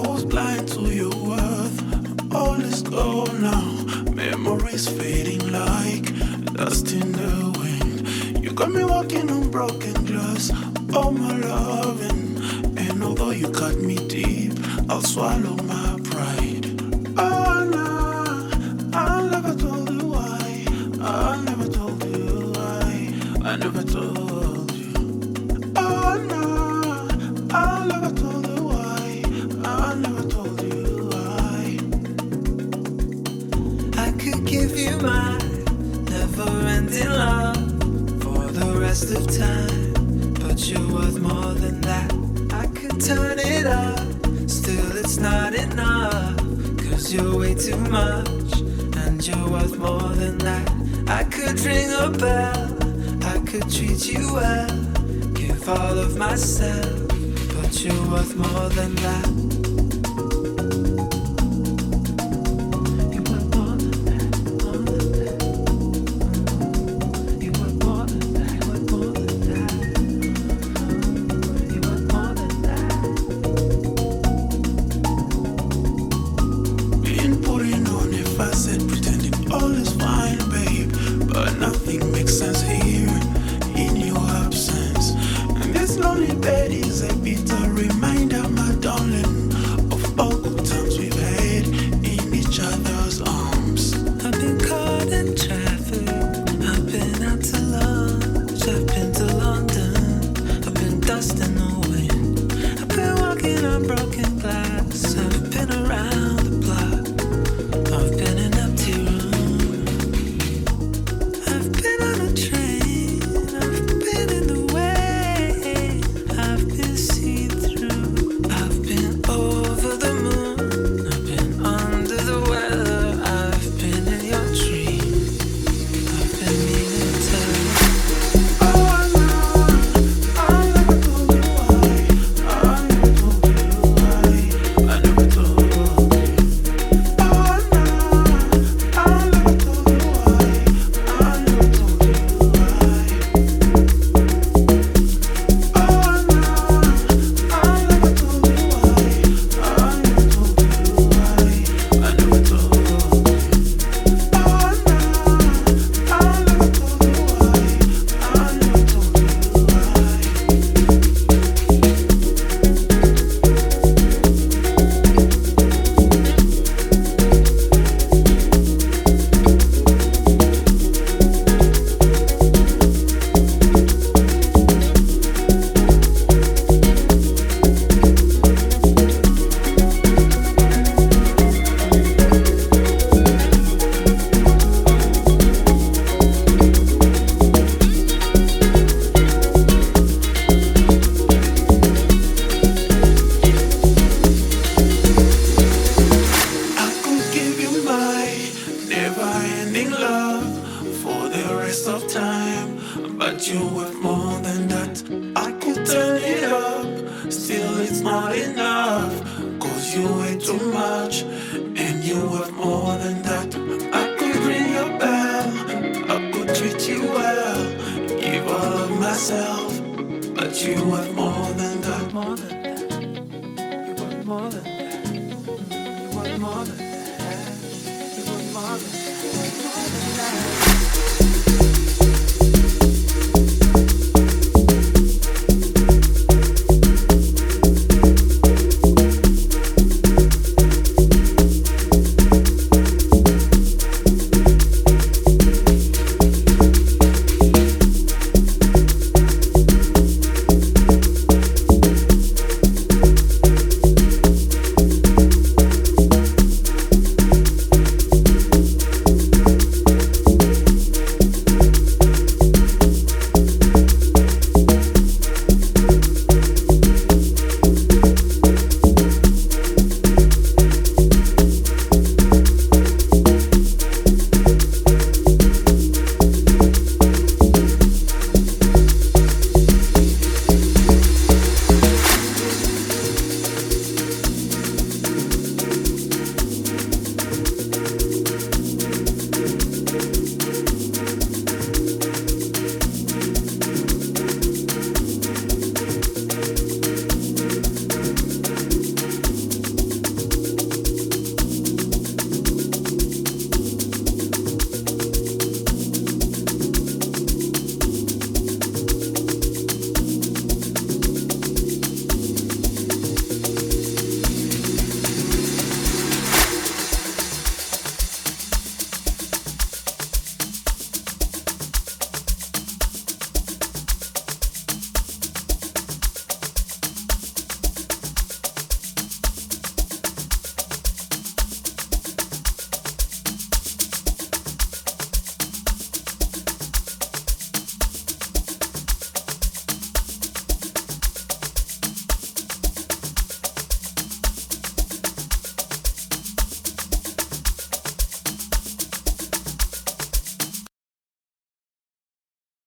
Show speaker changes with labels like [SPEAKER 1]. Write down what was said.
[SPEAKER 1] blind to your worth. All is gone now. Memories fading like dust in the wind. You got me walking on broken glass. Oh my loving. And although you cut me deep, I'll swallow my pride. Oh no, I never told you why. I never told you why. I never told
[SPEAKER 2] ending love for the rest of time. But you're worth more than that. I could turn it up, still it's not enough. Cause you're way too much, and you're worth more than that. I could ring a bell, I could treat you well, give all of myself. But you're worth more than that.
[SPEAKER 1] Rest of time, but you worth more than that. I could turn it up, still it's not enough. Cause you weigh too much, and you worth more than that. I could ring your bell, I could treat you well, give all of myself, but you worth more than that.
[SPEAKER 2] More than that. You want more than that. You want more than that. You want. More than that.